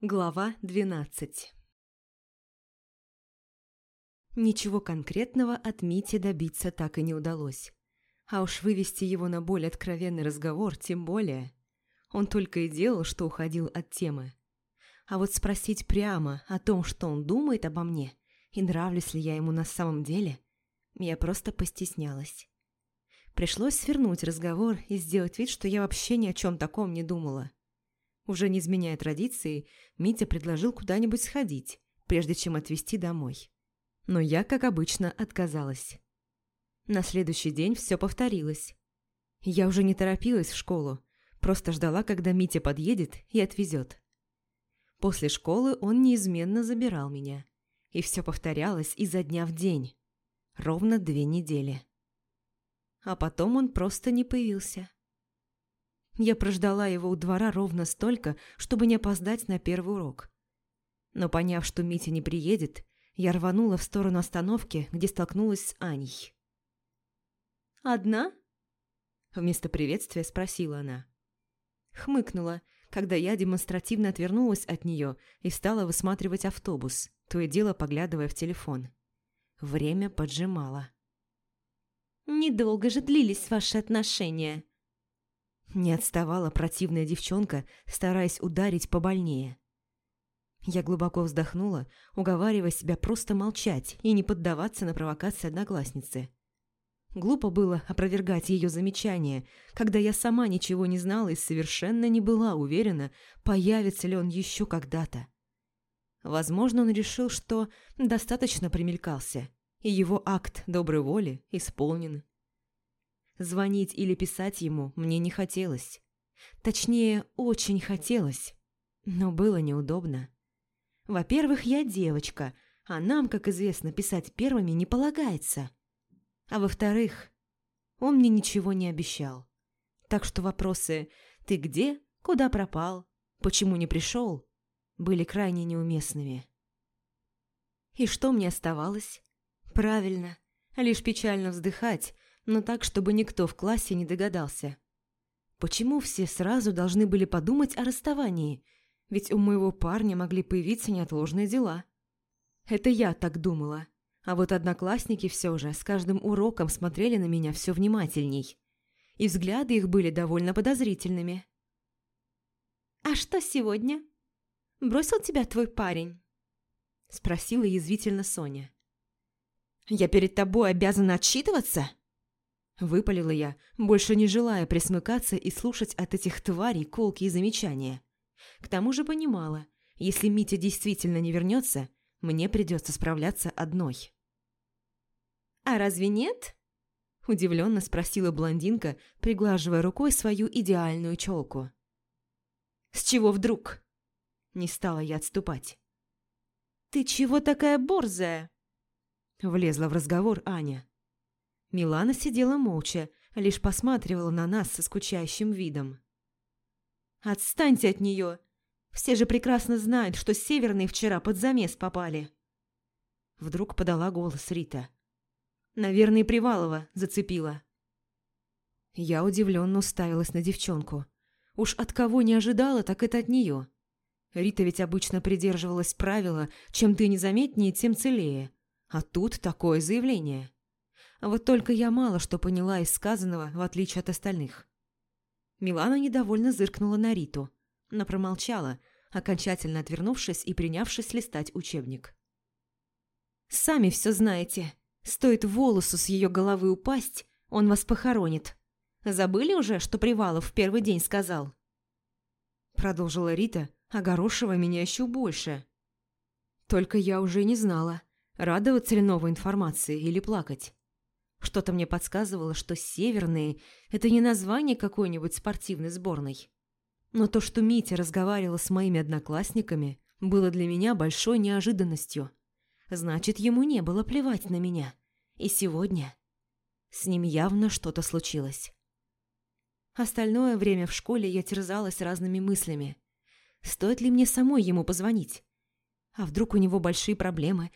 Глава 12 Ничего конкретного от Мити добиться так и не удалось. А уж вывести его на более откровенный разговор тем более. Он только и делал, что уходил от темы. А вот спросить прямо о том, что он думает обо мне, и нравлюсь ли я ему на самом деле, я просто постеснялась. Пришлось свернуть разговор и сделать вид, что я вообще ни о чем таком не думала. Уже не изменяя традиции, Митя предложил куда-нибудь сходить, прежде чем отвезти домой. Но я, как обычно, отказалась. На следующий день все повторилось. Я уже не торопилась в школу, просто ждала, когда Митя подъедет и отвезет. После школы он неизменно забирал меня. И все повторялось изо дня в день. Ровно две недели. А потом он просто не появился. Я прождала его у двора ровно столько, чтобы не опоздать на первый урок. Но поняв, что Митя не приедет, я рванула в сторону остановки, где столкнулась с Аней. «Одна?» Вместо приветствия спросила она. Хмыкнула, когда я демонстративно отвернулась от нее и стала высматривать автобус, то и дело поглядывая в телефон. Время поджимало. «Недолго же длились ваши отношения», не отставала противная девчонка, стараясь ударить побольнее. Я глубоко вздохнула, уговаривая себя просто молчать и не поддаваться на провокации одноклассницы. Глупо было опровергать ее замечание, когда я сама ничего не знала и совершенно не была уверена, появится ли он еще когда-то. Возможно, он решил, что достаточно примелькался, и его акт доброй воли исполнен. Звонить или писать ему мне не хотелось. Точнее, очень хотелось, но было неудобно. Во-первых, я девочка, а нам, как известно, писать первыми не полагается. А во-вторых, он мне ничего не обещал. Так что вопросы «ты где?», «куда пропал?», «почему не пришел?» были крайне неуместными. И что мне оставалось? Правильно, лишь печально вздыхать но так, чтобы никто в классе не догадался. Почему все сразу должны были подумать о расставании? Ведь у моего парня могли появиться неотложные дела. Это я так думала. А вот одноклассники все же с каждым уроком смотрели на меня все внимательней. И взгляды их были довольно подозрительными. «А что сегодня? Бросил тебя твой парень?» Спросила язвительно Соня. «Я перед тобой обязана отчитываться?» Выпалила я, больше не желая присмыкаться и слушать от этих тварей колки и замечания. К тому же понимала, если Митя действительно не вернется, мне придется справляться одной. «А разве нет?» Удивленно спросила блондинка, приглаживая рукой свою идеальную челку. «С чего вдруг?» Не стала я отступать. «Ты чего такая борзая?» Влезла в разговор Аня. Милана сидела молча, лишь посматривала на нас со скучающим видом. «Отстаньте от нее! Все же прекрасно знают, что северные вчера под замес попали!» Вдруг подала голос Рита. «Наверное, Привалова зацепила». Я удивленно уставилась на девчонку. Уж от кого не ожидала, так это от нее. Рита ведь обычно придерживалась правила «чем ты незаметнее, тем целее». А тут такое заявление. Вот только я мало что поняла из сказанного, в отличие от остальных. Милана недовольно зыркнула на Риту, но промолчала, окончательно отвернувшись и принявшись листать учебник. «Сами все знаете. Стоит волосу с ее головы упасть, он вас похоронит. Забыли уже, что Привалов в первый день сказал?» Продолжила Рита, огорошивая меня еще больше. Только я уже не знала, радоваться ли новой информации или плакать. Что-то мне подсказывало, что «северные» – это не название какой-нибудь спортивной сборной. Но то, что Митя разговаривал с моими одноклассниками, было для меня большой неожиданностью. Значит, ему не было плевать на меня. И сегодня с ним явно что-то случилось. Остальное время в школе я терзалась разными мыслями. Стоит ли мне самой ему позвонить? А вдруг у него большие проблемы,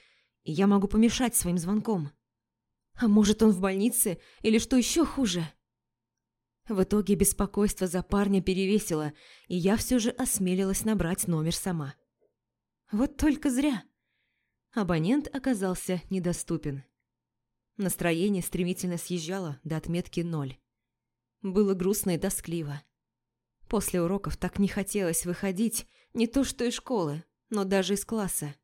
и я могу помешать своим звонком? А может, он в больнице или что еще хуже? В итоге беспокойство за парня перевесило, и я все же осмелилась набрать номер сама. Вот только зря. Абонент оказался недоступен. Настроение стремительно съезжало до отметки ноль. Было грустно и тоскливо. После уроков так не хотелось выходить не то что из школы, но даже из класса.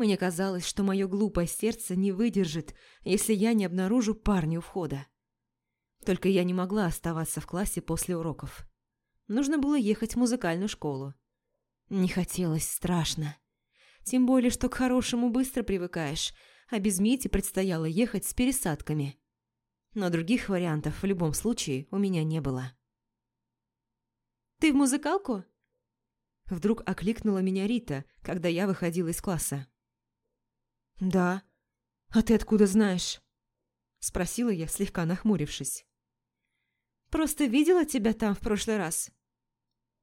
Мне казалось, что мое глупое сердце не выдержит, если я не обнаружу парня у входа. Только я не могла оставаться в классе после уроков. Нужно было ехать в музыкальную школу. Не хотелось страшно. Тем более, что к хорошему быстро привыкаешь, а без Мити предстояло ехать с пересадками. Но других вариантов в любом случае у меня не было. «Ты в музыкалку?» Вдруг окликнула меня Рита, когда я выходила из класса. «Да. А ты откуда знаешь?» Спросила я, слегка нахмурившись. «Просто видела тебя там в прошлый раз»,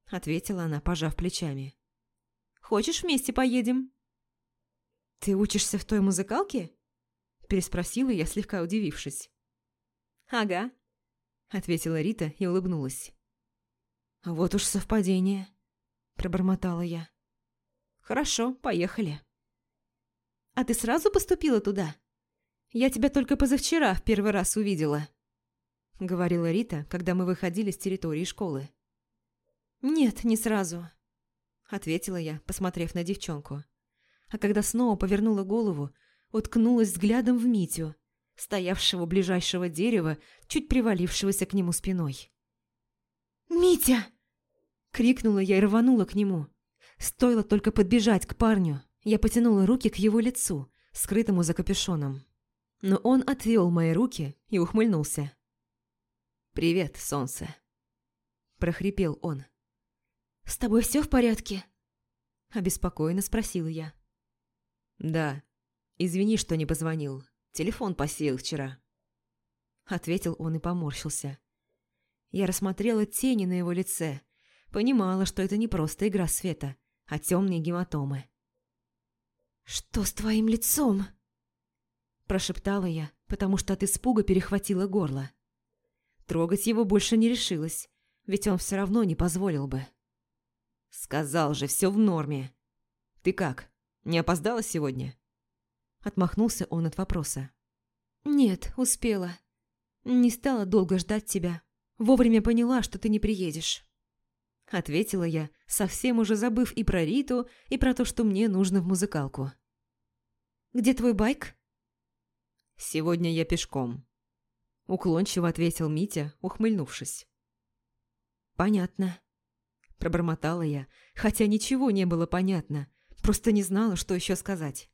ответила она, пожав плечами. «Хочешь, вместе поедем?» «Ты учишься в той музыкалке?» Переспросила я, слегка удивившись. «Ага», ответила Рита и улыбнулась. «Вот уж совпадение», пробормотала я. «Хорошо, поехали». «А ты сразу поступила туда? Я тебя только позавчера в первый раз увидела», — говорила Рита, когда мы выходили с территории школы. «Нет, не сразу», — ответила я, посмотрев на девчонку. А когда снова повернула голову, уткнулась взглядом в Митю, стоявшего у ближайшего дерева, чуть привалившегося к нему спиной. «Митя!» — крикнула я и рванула к нему. Стоило только подбежать к парню, я потянула руки к его лицу, скрытому за капюшоном. Но он отвел мои руки и ухмыльнулся. «Привет, солнце!» – прохрипел он. «С тобой все в порядке?» – обеспокоенно спросила я. «Да. Извини, что не позвонил. Телефон посеял вчера». Ответил он и поморщился. Я рассмотрела тени на его лице, понимала, что это не просто игра света, а темные гематомы. «Что с твоим лицом?» Прошептала я, потому что от испуга перехватила горло. Трогать его больше не решилась, ведь он все равно не позволил бы. «Сказал же, все в норме. Ты как, не опоздала сегодня?» Отмахнулся он от вопроса. «Нет, успела. Не стала долго ждать тебя. Вовремя поняла, что ты не приедешь». Ответила я, совсем уже забыв и про Риту, и про то, что мне нужно в музыкалку. «Где твой байк?» «Сегодня я пешком», — уклончиво ответил Митя, ухмыльнувшись. «Понятно», — пробормотала я, хотя ничего не было понятно, просто не знала, что еще сказать.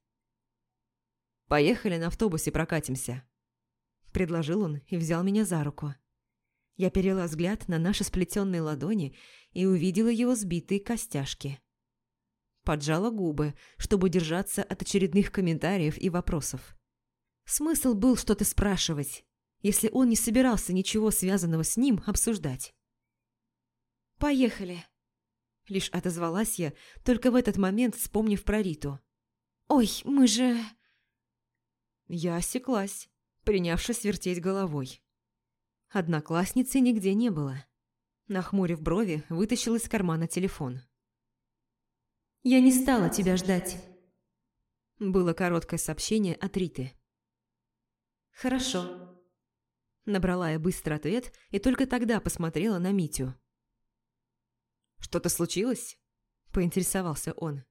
«Поехали на автобусе прокатимся», — предложил он и взял меня за руку. Я перела взгляд на наши сплетенные ладони и увидела его сбитые костяшки. Поджала губы, чтобы держаться от очередных комментариев и вопросов. Смысл был что-то спрашивать, если он не собирался ничего связанного с ним обсуждать. «Поехали!» Лишь отозвалась я, только в этот момент вспомнив про Риту. «Ой, мы же...» Я осеклась, принявшись вертеть головой. Одноклассницы нигде не было. Нахмурив брови, вытащил из кармана телефон. «Я не стала тебя ждать». Было короткое сообщение от Риты. «Хорошо». Набрала я быстро ответ и только тогда посмотрела на Митю. «Что-то случилось?» – поинтересовался он.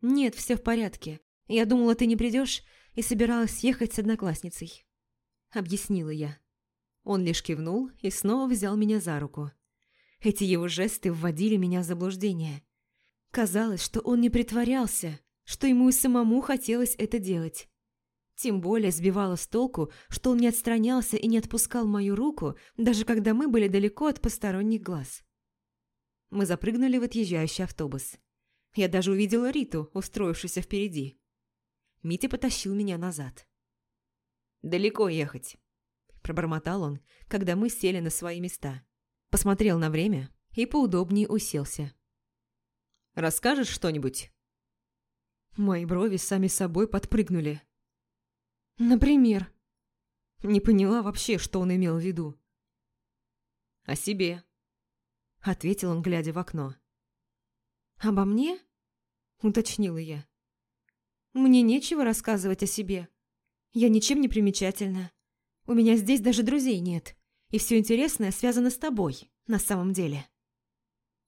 «Нет, все в порядке. Я думала, ты не придешь и собиралась ехать с одноклассницей», – объяснила я. Он лишь кивнул и снова взял меня за руку. Эти его жесты вводили меня в заблуждение. Казалось, что он не притворялся, что ему и самому хотелось это делать. Тем более сбивало с толку, что он не отстранялся и не отпускал мою руку, даже когда мы были далеко от посторонних глаз. Мы запрыгнули в отъезжающий автобус. Я даже увидела Риту, устроившуюся впереди. Митя потащил меня назад. «Далеко ехать», пробормотал он, когда мы сели на свои места. Посмотрел на время и поудобнее уселся. «Расскажешь что-нибудь?» Мои брови сами собой подпрыгнули. «Например?» Не поняла вообще, что он имел в виду. «О себе», — ответил он, глядя в окно. «Обо мне?» уточнила я. «Мне нечего рассказывать о себе. Я ничем не примечательна. У меня здесь даже друзей нет, и все интересное связано с тобой, на самом деле».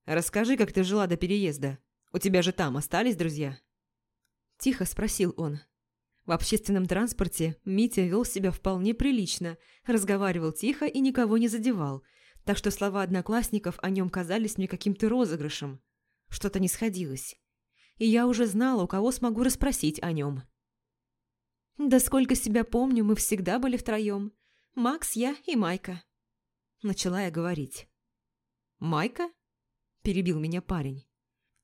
«Расскажи, как ты жила до переезда. У тебя же там остались друзья?» Тихо спросил он. В общественном транспорте Митя вел себя вполне прилично, разговаривал тихо и никого не задевал, так что слова одноклассников о нем казались мне каким-то розыгрышем. Что-то не сходилось. И я уже знала, у кого смогу расспросить о нем. «Да сколько себя помню, мы всегда были втроем. Макс, я и Майка». Начала я говорить. «Майка?» – перебил меня парень.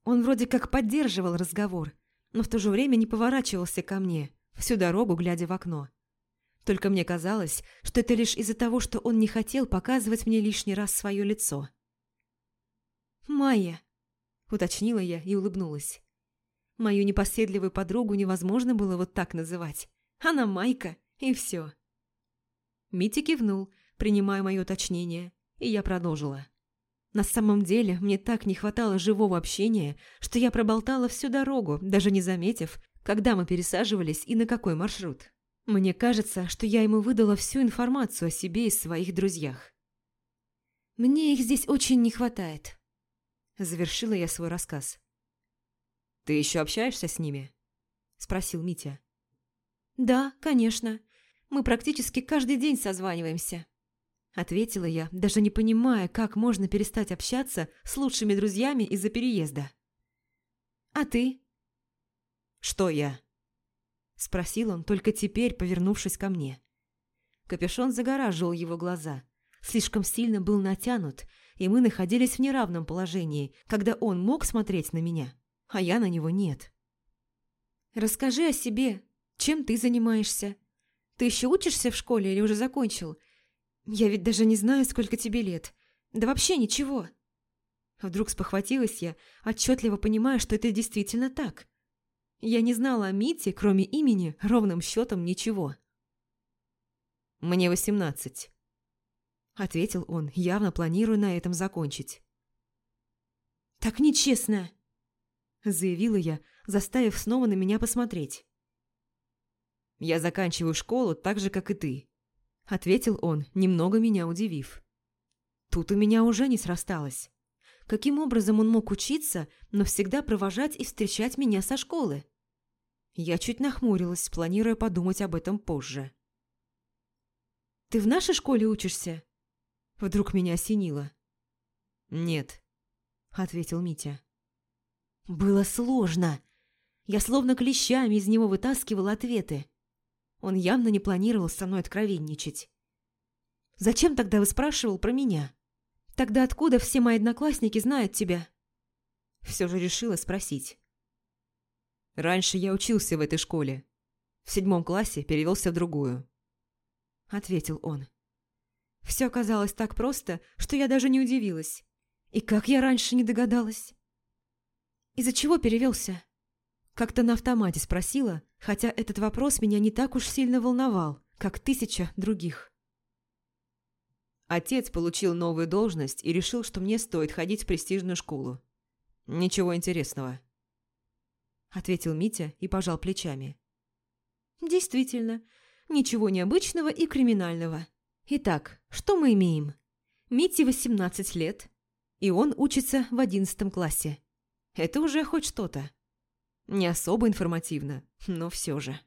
Он вроде как поддерживал разговор, но в то же время не поворачивался ко мне, всю дорогу глядя в окно. Только мне казалось, что это лишь из-за того, что он не хотел показывать мне лишний раз свое лицо. «Майя», — уточнила я и улыбнулась. Мою непоседливую подругу невозможно было вот так называть. Она Майка, и все. Митя кивнул, принимая мое уточнение, и я продолжила. На самом деле, мне так не хватало живого общения, что я проболтала всю дорогу, даже не заметив, когда мы пересаживались и на какой маршрут. Мне кажется, что я ему выдала всю информацию о себе и своих друзьях. «Мне их здесь очень не хватает», – завершила я свой рассказ. «Ты еще общаешься с ними?» – спросил Митя. «Да, конечно. Мы практически каждый день созваниваемся», – ответила я, даже не понимая, как можно перестать общаться с лучшими друзьями из-за переезда. «А ты?» «Что я?» – спросил он, только теперь повернувшись ко мне. Капюшон загораживал его глаза, слишком сильно был натянут, и мы находились в неравном положении, когда он мог смотреть на меня, а я на него нет. «Расскажи о себе. Чем ты занимаешься? Ты еще учишься в школе или уже закончил? Я ведь даже не знаю, сколько тебе лет. Да вообще ничего». Вдруг спохватилась я, отчетливо понимая, что это действительно так. Я не знала о Мите, кроме имени, ровным счетом ничего. «Мне восемнадцать», — ответил он, явно планируя на этом закончить. «Так нечестно», — заявила я, заставив снова на меня посмотреть. «Я заканчиваю школу так же, как и ты», — ответил он, немного меня удивив. Тут у меня уже не срасталось. Каким образом он мог учиться, но всегда провожать и встречать меня со школы? Я чуть нахмурилась, планируя подумать об этом позже. «Ты в нашей школе учишься?» Вдруг меня осенило. «Нет», — ответил Митя. Было сложно. Я словно клещами из него вытаскивала ответы. Он явно не планировал со мной откровенничать. «Зачем тогда вы спрашивал про меня? Тогда откуда все мои одноклассники знают тебя?» Все же решила спросить. Раньше я учился в этой школе. В седьмом классе перевелся в другую. Ответил он. Все оказалось так просто, что я даже не удивилась. И как я раньше не догадалась? Из-за чего перевелся? Как-то на автомате спросила, хотя этот вопрос меня не так уж сильно волновал, как тысяча других. Отец получил новую должность и решил, что мне стоит ходить в престижную школу. Ничего интересного ответил Митя и пожал плечами. Действительно, ничего необычного и криминального. Итак, что мы имеем? Мите 18 лет, и он учится в одиннадцатом классе. Это уже хоть что-то. Не особо информативно, но все же.